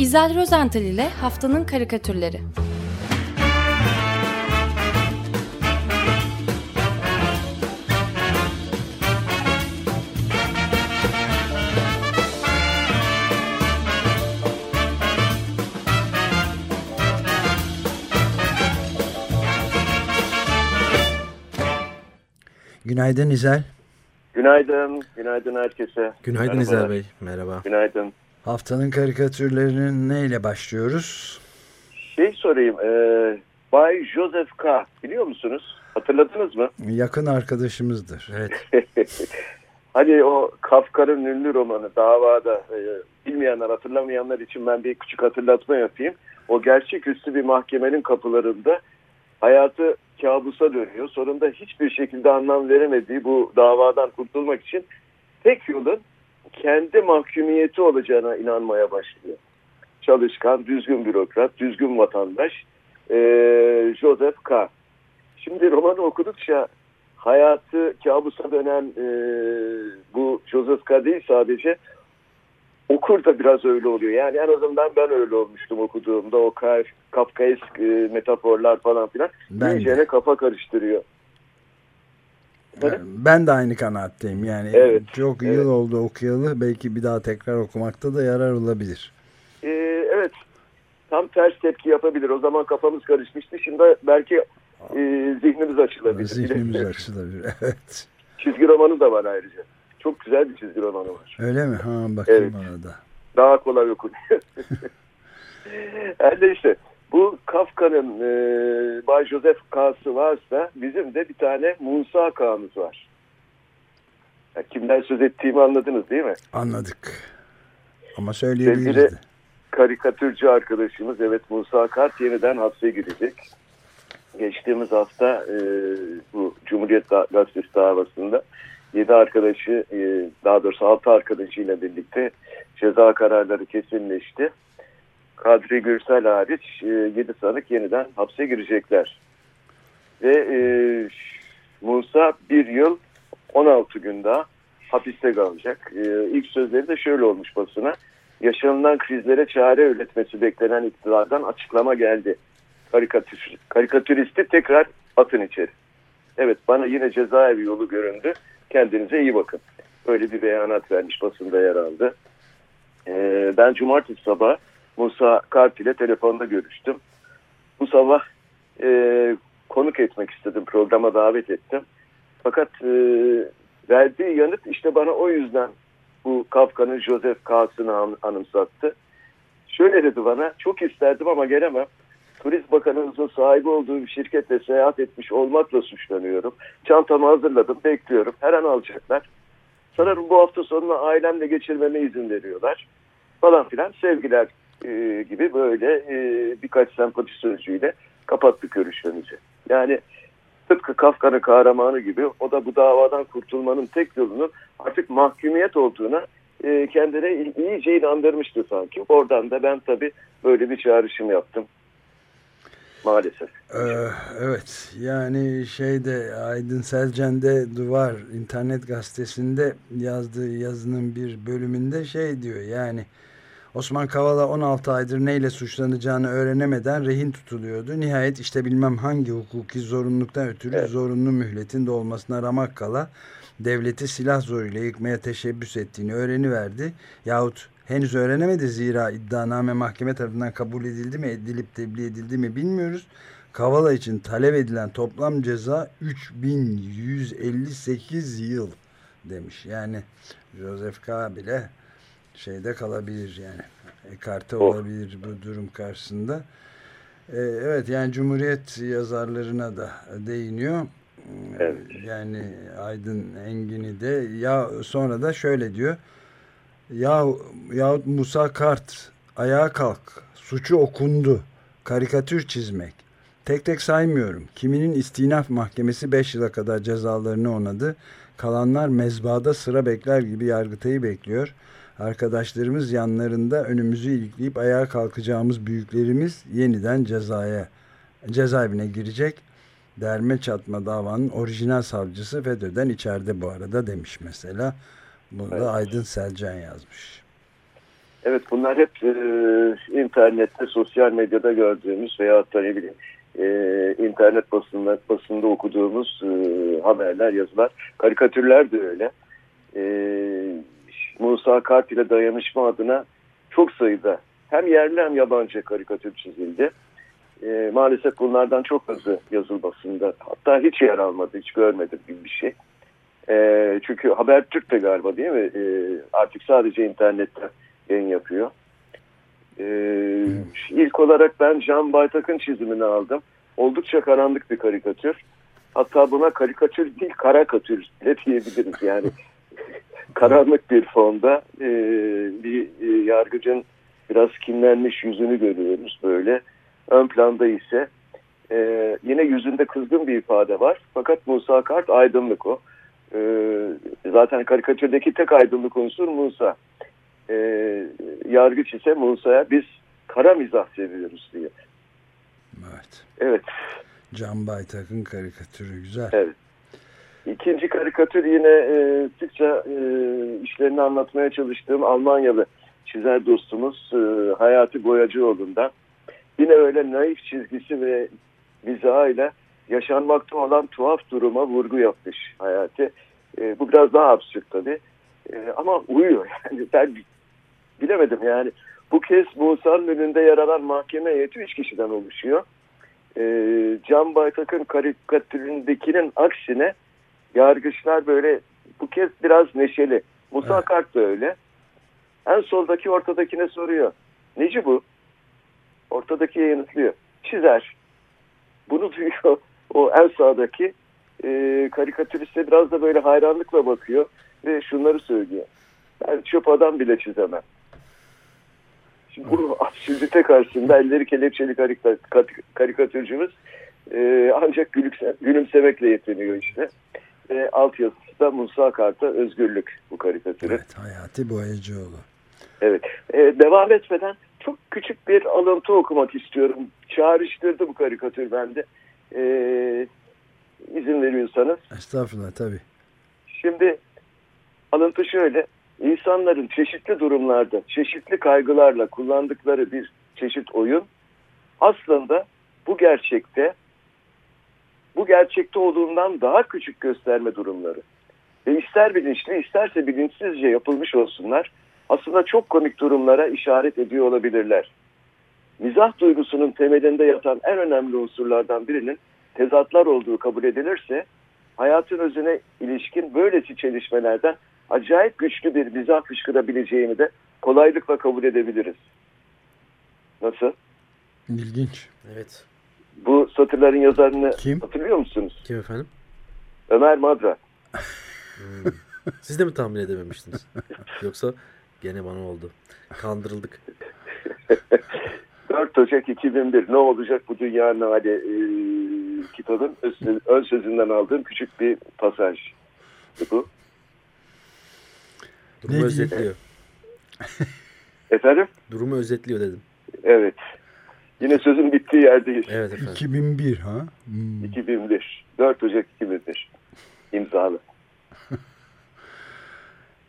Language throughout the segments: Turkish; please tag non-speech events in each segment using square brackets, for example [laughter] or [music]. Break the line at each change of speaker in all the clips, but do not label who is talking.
İzel Rozental ile Haftanın Karikatürleri
Günaydın İzel.
Günaydın, günaydın herkese.
Günaydın
Merhabalar.
İzel Bey, merhaba.
Günaydın.
Haftanın karikatürlerinin neyle başlıyoruz?
Şey sorayım, e, Bay Joseph K. biliyor musunuz? Hatırladınız mı?
Yakın arkadaşımızdır.
Evet, [laughs]
Hani o Kafka'nın ünlü romanı davada e, bilmeyenler, hatırlamayanlar için ben bir küçük hatırlatma yapayım. O gerçeküstü bir mahkemenin kapılarında hayatı kabusa dönüyor. Sonunda hiçbir şekilde anlam veremediği bu davadan kurtulmak için tek yolun kendi mahkumiyeti olacağına inanmaya başlıyor. Çalışkan, düzgün bürokrat, düzgün vatandaş e, Joseph K. Şimdi romanı okudukça hayatı kabusa dönen e, bu Joseph K. değil sadece okur da biraz öyle oluyor. Yani en azından ben öyle olmuştum okuduğumda o Kaf, Kafkaesk e, metaforlar falan filan
Ben de.
iyicene kafa karıştırıyor. Efendim?
Ben de aynı kanaatteyim. Yani
Evet,
çok
evet.
yıl oldu okuyalı. Belki bir daha tekrar okumakta da yarar olabilir.
E, evet tam ters tepki yapabilir. O zaman kafamız karışmıştı. Şimdi belki e, zihnimiz açılabilir.
Zihnimiz açılabilir. [laughs] Evet.
Çizgi romanı da var ayrıca. Çok güzel bir çizgi romanı var.
Öyle mi? Ha bakayım
Evet.
ona da.
Daha kolay okunuyor. [laughs] Her neyse bu Kafka'nın e, Bay Joseph K'sı varsa bizim de bir tane Musa K'mız var. Ya kimden söz ettiğimi anladınız değil mi?
Anladık. Ama söyleyebiliriz
Sevgili-. Karikatürcü arkadaşımız evet Musa Kart yeniden hapse girecek. Geçtiğimiz hafta e, bu Cumhuriyet Gazetesi davasında 7 arkadaşı e, daha doğrusu 6 arkadaşıyla birlikte ceza kararları kesinleşti. Kadri Gürsel hariç e, 7 sanık yeniden hapse girecekler. Ve e, Musa bir yıl 16 gün daha hapiste kalacak. E, ilk sözleri de şöyle olmuş basına. Yaşanılan krizlere çare üretmesi beklenen iktidardan açıklama geldi. Karikatür, karikatüristi tekrar atın içeri. Evet bana yine cezaevi yolu göründü. Kendinize iyi bakın. Böyle bir beyanat vermiş basında yer aldı. Ee, ben cumartesi sabah Musa Kart ile telefonda görüştüm. Bu sabah e, konuk etmek istedim. Programa davet ettim. Fakat e, verdiği yanıt işte bana o yüzden bu Kafka'nın Joseph K'sını an- anımsattı. Şöyle dedi bana, çok isterdim ama gelemem. Turizm Bakanımızın sahibi olduğu bir şirketle seyahat etmiş olmakla suçlanıyorum. Çantamı hazırladım, bekliyorum. Her an alacaklar. Sanırım bu hafta sonunu ailemle geçirmeme izin veriyorlar. Falan filan sevgiler e, gibi böyle e, birkaç sempati sözcüğüyle kapattık görüşmemizi. Yani tıpkı Kafka'nın kahramanı gibi o da bu davadan kurtulmanın tek yolunun artık mahkumiyet olduğuna e, kendine iyice inandırmıştı sanki. Oradan da ben tabii böyle bir çağrışım yaptım. Maalesef.
Ee, evet yani şeyde Aydın Selcen'de Duvar internet gazetesinde yazdığı yazının bir bölümünde şey diyor yani Osman Kavala 16 aydır neyle suçlanacağını öğrenemeden rehin tutuluyordu. Nihayet işte bilmem hangi hukuki zorunluluktan ötürü
Evet.
zorunlu mühletin de olmasına ramak kala devleti silah zoruyla yıkmaya teşebbüs ettiğini öğreniverdi. Yahut henüz öğrenemedi zira iddianame mahkeme tarafından kabul edildi mi edilip tebliğ edildi mi bilmiyoruz. Kavala için talep edilen toplam ceza 3158 yıl demiş. Yani Joseph K. bile şeyde kalabilir yani. Ekarte
Oh.
olabilir bu durum karşısında. Ee, evet yani Cumhuriyet yazarlarına da değiniyor.
Evet.
Yani Aydın Engin'i de ya sonra da şöyle diyor. Ya yahut Musa Kart ayağa kalk. Suçu okundu. Karikatür çizmek. Tek tek saymıyorum. Kiminin istinaf mahkemesi 5 yıla kadar cezalarını onadı. Kalanlar mezbada sıra bekler gibi yargıtayı bekliyor. Arkadaşlarımız yanlarında önümüzü ilikleyip ayağa kalkacağımız büyüklerimiz yeniden cezaya cezaevine girecek. Derme çatma davanın orijinal savcısı FETÖ'den içeride bu arada demiş mesela. Bunu
Evet.
da Aydın Selcan yazmış.
Evet bunlar hep e, internette, sosyal medyada gördüğümüz veya da ne bileyim e, internet basında, basında okuduğumuz e, haberler, yazılar. Karikatürler de öyle. E, Musa Kart ile dayanışma adına çok sayıda hem yerli hem yabancı karikatür çizildi. E, maalesef bunlardan çok azı yazılmasında. Hatta hiç yer almadı, hiç görmedim gibi bir şey. E, çünkü Habertürk de galiba değil mi? E, artık sadece internette yayın yapıyor. E, ilk olarak ben Can Baytak'ın çizimini aldım. Oldukça karanlık bir karikatür. Hatta buna karikatür değil karakatür bile diyebiliriz. Yani [laughs] karanlık bir fonda e, bir e, yargıcın biraz kinlenmiş yüzünü görüyoruz böyle. Ön planda ise e, yine yüzünde kızgın bir ifade var. Fakat Musa Kart aydınlık o. E, zaten karikatürdeki tek aydınlık unsur Musa. E, yargıç ise Musa'ya biz kara mizah seviyoruz diye.
Evet.
Evet.
Can Baytak'ın karikatürü güzel.
Evet. İkinci karikatür yine e, sıkça e, işlerini anlatmaya çalıştığım Almanyalı çizer dostumuz e, Hayati Boyacıoğlu'ndan. Yine öyle naif çizgisi ve mizahıyla yaşanmakta olan tuhaf duruma vurgu yapmış Hayati. E, bu biraz daha absürt tabii. E, ama uyuyor [laughs] yani ben bilemedim yani. Bu kez Musa'nın önünde yer alan mahkeme heyeti üç kişiden oluşuyor. E, Can Baytak'ın karikatüründekinin aksine yargıçlar böyle bu kez biraz neşeli. Musa evet. Kart da öyle. En soldaki ortadakine soruyor. Neci bu? Ortadaki yanıtlıyor. Çizer. Bunu duyuyor [laughs] o en sağdaki e, karikatüriste biraz da böyle hayranlıkla bakıyor ve şunları söylüyor. Ben çöp adam bile çizemem. Şimdi bu absürdite karşısında elleri kelepçeli karikatürcümüz e, ancak gülümse, gülümsemekle yetiniyor işte. E, alt yazısı da Musa Kart'a özgürlük bu karikatürü.
Evet Hayati Boyacıoğlu.
Evet. E, devam etmeden çok küçük bir alıntı okumak istiyorum. Çağrıştırdı bu karikatür bende. E, izin veriyorsanız.
Estağfurullah tabii.
Şimdi alıntı şöyle. İnsanların çeşitli durumlarda, çeşitli kaygılarla kullandıkları bir çeşit oyun aslında bu gerçekte bu gerçekte olduğundan daha küçük gösterme durumları. Ve ister bilinçli isterse bilinçsizce yapılmış olsunlar aslında çok komik durumlara işaret ediyor olabilirler. Mizah duygusunun temelinde yatan en önemli unsurlardan birinin tezatlar olduğu kabul edilirse hayatın özüne ilişkin böylesi çelişmelerden acayip güçlü bir mizah fışkırabileceğini de kolaylıkla kabul edebiliriz. Nasıl?
İlginç.
Evet.
Bu satırların yazarını
Kim?
hatırlıyor musunuz?
Kim efendim?
Ömer Madra.
Hmm. Siz de mi tahmin edememiştiniz? [laughs] Yoksa gene bana oldu. Kandırıldık.
4 Ocak 2001 ne olacak bu dünyanın hali e, kitabın ön sözünden aldığım küçük bir pasaj. Bu.
Durumu özetliyor.
Efendim?
Durumu özetliyor dedim.
Evet. Yine sözün bittiği yerdeyiz.
Evet efendim.
2001 ha? Hmm.
2001. 4 Ocak 2001. İmzalı. [laughs]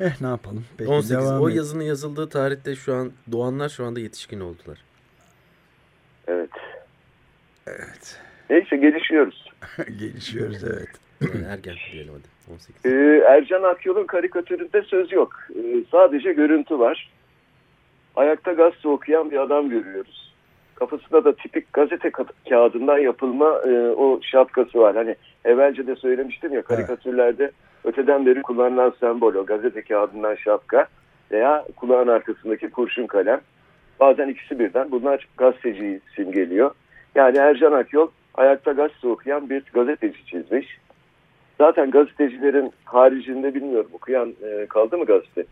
eh ne yapalım? Peki,
18.
devam
o
et.
yazının yazıldığı tarihte şu an doğanlar şu anda yetişkin oldular.
Evet.
Evet.
Neyse gelişiyoruz. [laughs]
Gelişiyoruz evet.
Yani ergen diyelim hadi. 18.
Ee, Ercan Akyol'un karikatüründe söz yok. Ee, sadece görüntü var. Ayakta gazete okuyan bir adam görüyoruz. Kafasında da tipik gazete ka- kağıdından yapılma e, o şapkası var. Hani evvelce de söylemiştim ya karikatürlerde öteden beri kullanılan sembol o gazete kağıdından şapka veya kulağın arkasındaki kurşun kalem. Bazen ikisi birden bunlar gazeteciyi simgeliyor. Yani Ercan Akyol ayakta gazete okuyan bir gazeteci çizmiş. Zaten gazetecilerin haricinde bilmiyorum okuyan e, kaldı mı gazete?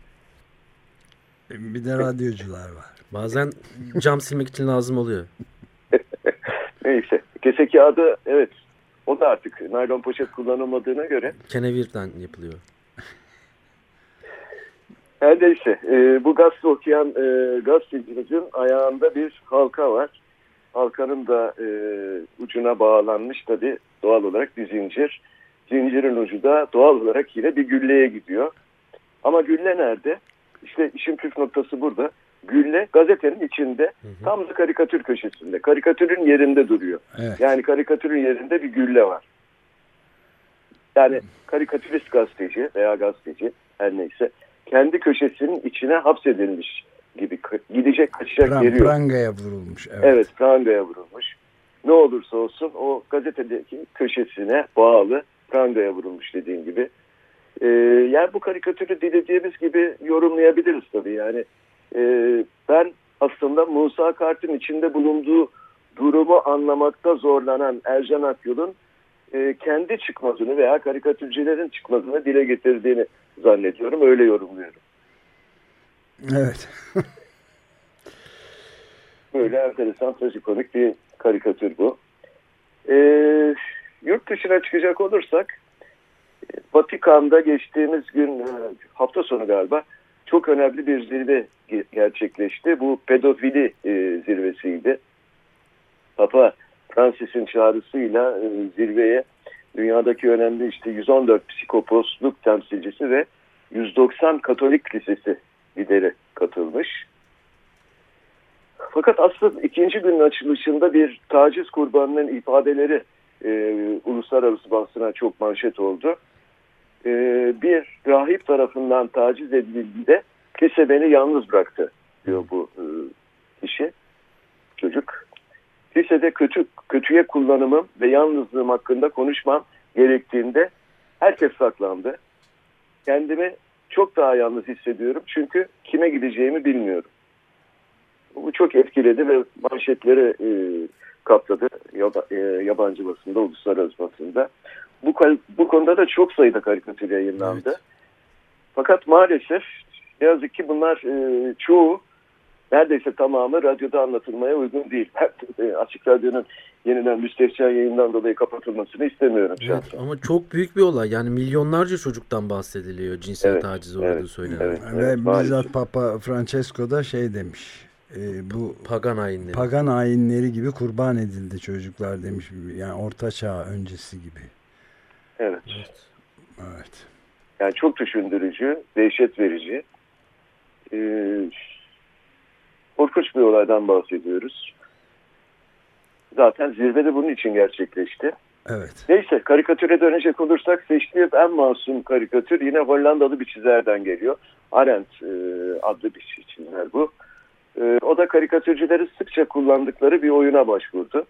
Bir de radyocular var.
Bazen cam silmek için lazım oluyor. [laughs]
Neyse. Kese kağıdı evet o da artık naylon poşet kullanılmadığına göre.
Kenevirden yapılıyor.
Her neyse e, bu gazete okuyan e, gazetecimizin ayağında bir halka var. Halkanın da e, ucuna bağlanmış tabi doğal olarak bir zincir. Zincirin ucu da doğal olarak yine bir gülleye gidiyor. Ama gülle nerede? İşte işin püf noktası burada. Gülle gazetenin içinde
Hı hı.
tam da karikatür köşesinde. Karikatürün yerinde duruyor.
Evet.
Yani karikatürün yerinde bir gülle var. Yani karikatürist gazeteci veya gazeteci her neyse kendi köşesinin içine hapsedilmiş gibi gidecek kaçacak
Pran-
yeri yok.
prangaya vurulmuş. Evet.
Evet, prangaya vurulmuş. Ne olursa olsun o gazetedeki köşesine bağlı prangaya vurulmuş dediğim gibi. Ee, yani bu karikatürü dilediğimiz gibi yorumlayabiliriz tabii. Yani e, ben aslında Musa Kart'ın içinde bulunduğu durumu anlamakta zorlanan Ercan Akyol'un e, kendi çıkmazını veya karikatürcülerin çıkmazını dile getirdiğini zannediyorum. Öyle yorumluyorum.
Evet. [laughs]
Böyle enteresan, trajikomik bir karikatür bu. Ee, yurt dışına çıkacak olursak, e, Vatikan'da geçtiğimiz gün, e, hafta sonu galiba, çok önemli bir zirve ge- gerçekleşti. Bu pedofili e, zirvesiydi. Papa Francis'in çağrısıyla e, zirveye dünyadaki önemli işte 114 psikoposluk temsilcisi ve 190 Katolik Lisesi lideri katılmış. Fakat aslında ikinci günün açılışında bir taciz kurbanının ifadeleri e, uluslararası basına çok manşet oldu. E, bir rahip tarafından taciz edildiğinde kilise beni yalnız bıraktı diyor bu e, kişi, çocuk. Lisede kötü kötüye kullanımım ve yalnızlığım hakkında konuşmam gerektiğinde herkes saklandı. Kendimi çok daha yalnız hissediyorum çünkü kime gideceğimi bilmiyorum. Bu çok etkiledi ve manşetleri e, kapladı yaba, e, yabancı basında, uluslararası basında. Bu, bu konuda da çok sayıda karikatür yayınlandı.
Evet.
Fakat maalesef ne yazık ki bunlar e, çoğu neredeyse tamamı radyoda anlatılmaya uygun değil. Ben e, Açık Radyo'nun yeniden müstehcen yayından dolayı kapatılmasını istemiyorum
Evet,
şahsen.
ama çok büyük bir olay. Yani milyonlarca çocuktan bahsediliyor cinsel
Evet,
tacize uğradığı
evet,
söyleniyor.
evet.
Ve
maalesef.
bizzat Papa Francesco da şey demiş. E, bu
Pagan ayinleri.
pagan ayinleri gibi kurban edildi çocuklar demiş. Yani orta çağ öncesi gibi.
Evet.
Evet.
Evet.
Yani çok düşündürücü, dehşet verici. Ee, korkunç bir olaydan bahsediyoruz. Zaten zirvede bunun için gerçekleşti.
Evet.
Neyse karikatüre dönecek olursak seçtiğim en masum karikatür yine Hollandalı bir çizerden geliyor. Arendt e, adlı bir çizer bu. E, o da karikatürcüleri sıkça kullandıkları bir oyuna başvurdu.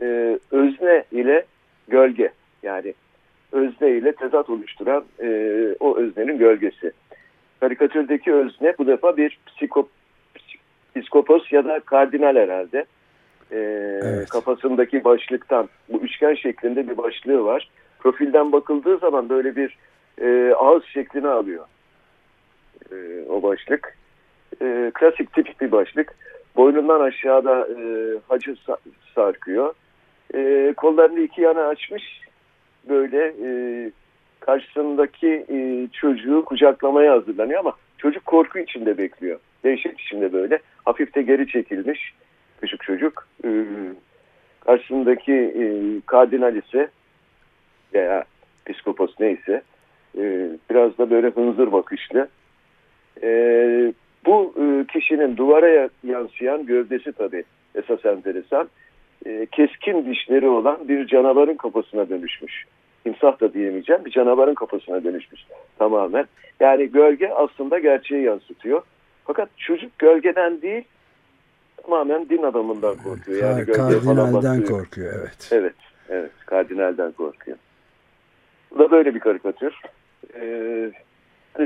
E, özne ile gölge yani özne ile tezat oluşturan e, o öznenin gölgesi. Karikatürdeki özne bu defa bir psiko, psikopos ya da kardinal herhalde. E,
Evet.
Kafasındaki başlıktan bu üçgen şeklinde bir başlığı var. Profilden bakıldığı zaman böyle bir e, ağız şeklini alıyor e, o başlık. E, klasik tipik bir başlık. Boynundan aşağıda e, hacı sa- sarkıyor. E, kollarını iki yana açmış böyle e, karşısındaki e, çocuğu kucaklamaya hazırlanıyor ama çocuk korku içinde bekliyor. Dehşet içinde böyle. Hafif de geri çekilmiş küçük çocuk. E, karşısındaki e, kardinal ise veya psikopos neyse e, biraz da böyle hınzır bakışlı. E, bu e, kişinin duvara ya- yansıyan gövdesi tabii esas enteresan. E, keskin dişleri olan bir canavarın kafasına dönüşmüş. Timsah da diyemeyeceğim bir canavarın kafasına dönüşmüş tamamen. Yani gölge aslında gerçeği yansıtıyor. Fakat çocuk gölgeden değil tamamen din adamından korkuyor. Yani
Kardinalden korkuyor. Evet.
Evet, evet. Kardinalden korkuyor. Bu da böyle bir karikatür. Ee,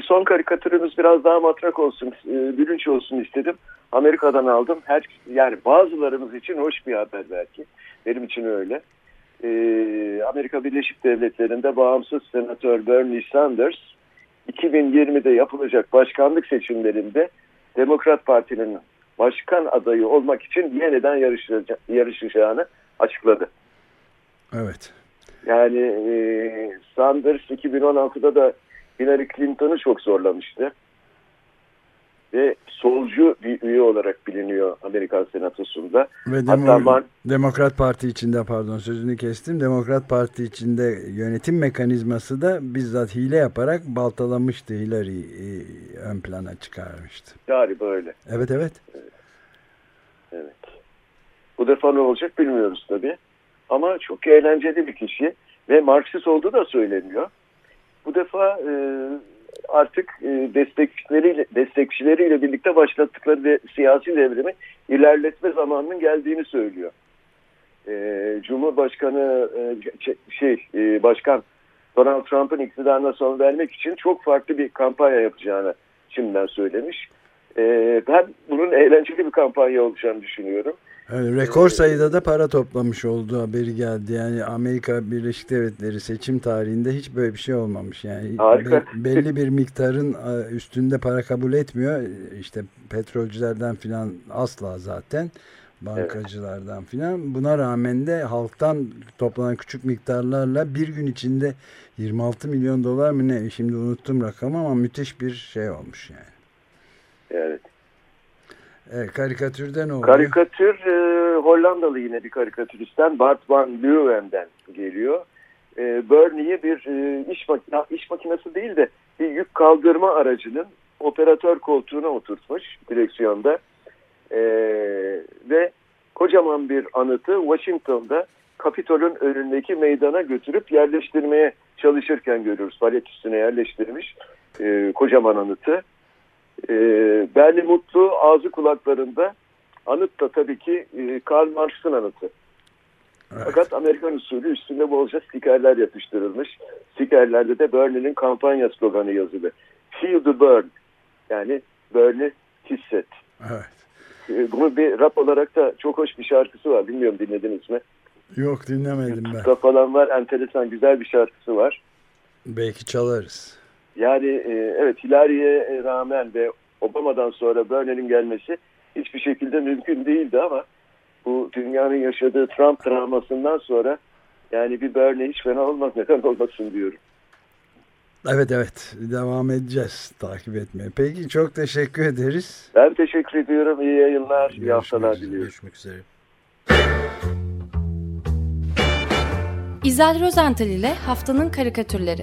son karikatürümüz biraz daha matrak olsun, e, gülünç olsun istedim. Amerika'dan aldım. Her yani bazılarımız için hoş bir haber belki. Benim için öyle. Ee, Amerika Birleşik Devletleri'nde bağımsız senatör Bernie Sanders 2020'de yapılacak başkanlık seçimlerinde Demokrat Parti'nin başkan adayı olmak için yeniden yarışaca- yarışacağını açıkladı.
Evet.
Yani e, Sanders 2016'da da Hillary Clinton'ı çok zorlamıştı. ve solcu bir üye olarak biliniyor Amerikan Senatosu'nda.
Ve Demo
Hatta
Demokrat Parti içinde pardon sözünü kestim. Demokrat Parti içinde yönetim mekanizması da bizzat hile yaparak baltalamıştı. Hillary'i ön plana çıkarmıştı.
Galiba öyle.
Evet evet.
Evet. Bu defa ne olacak bilmiyoruz tabii. Ama çok eğlenceli bir kişi ve Marksist olduğu da söyleniyor. Defa e, artık e, destekçileriyle, destekçileriyle birlikte başlattıkları de, siyasi devrimi ilerletme zamanının geldiğini söylüyor. E, Cumhurbaşkanı e, şey e, Başkan Donald Trump'ın iktidarına son vermek için çok farklı bir kampanya yapacağını şimdiden söylemiş. E, ben bunun eğlenceli bir kampanya olacağını düşünüyorum.
Yani rekor sayıda da para toplamış olduğu haberi geldi. Yani Amerika Birleşik Devletleri seçim tarihinde hiç böyle bir şey olmamış. Yani
Harika.
belli bir miktarın üstünde para kabul etmiyor. İşte petrolcülerden filan asla zaten. Bankacılardan evet. filan. Buna rağmen de halktan toplanan küçük miktarlarla bir gün içinde 26 milyon dolar mı ne? Şimdi unuttum rakamı ama müthiş bir şey olmuş yani.
Evet.
E, karikatürde ne oluyor?
Karikatür e, Hollandalı yine bir karikatüristten Bart van Leeuwen'den geliyor. E, Bernie'yi bir e, iş, makine, iş makinesi değil de bir yük kaldırma aracının operatör koltuğuna oturtmuş direksiyonda. E, ve kocaman bir anıtı Washington'da Kapitol'ün önündeki meydana götürüp yerleştirmeye çalışırken görüyoruz. Palet üstüne yerleştirmiş e, kocaman anıtı. E, Berli Mutlu ağzı kulaklarında anıt da tabii ki e, Karl Marx'ın anıtı. Evet. Fakat Amerikan usulü üstünde bolca stikerler yapıştırılmış. Stikerlerde de Bernie'nin kampanya sloganı yazılı. Feel the burn. Yani Bernie hisset.
Evet.
E, bunu bir rap olarak da çok hoş bir şarkısı var. Bilmiyorum dinlediniz mi?
Yok dinlemedim ben.
YouTube'da falan var. Enteresan güzel bir şarkısı var.
Belki çalarız.
Yani e, evet Hillary'e rağmen ve Obama'dan sonra Bernie'nin gelmesi hiçbir şekilde mümkün değildi ama bu dünyanın yaşadığı Trump travmasından sonra yani bir Bernie hiç fena olmaz neden olmasın diyorum.
Evet evet devam edeceğiz takip etmeye. Peki çok teşekkür ederiz.
Ben teşekkür ediyorum. İyi yayınlar, Görüşmek iyi haftalar diliyorum.
Görüşmek üzere.
İzel Rozental ile Haftanın Karikatürleri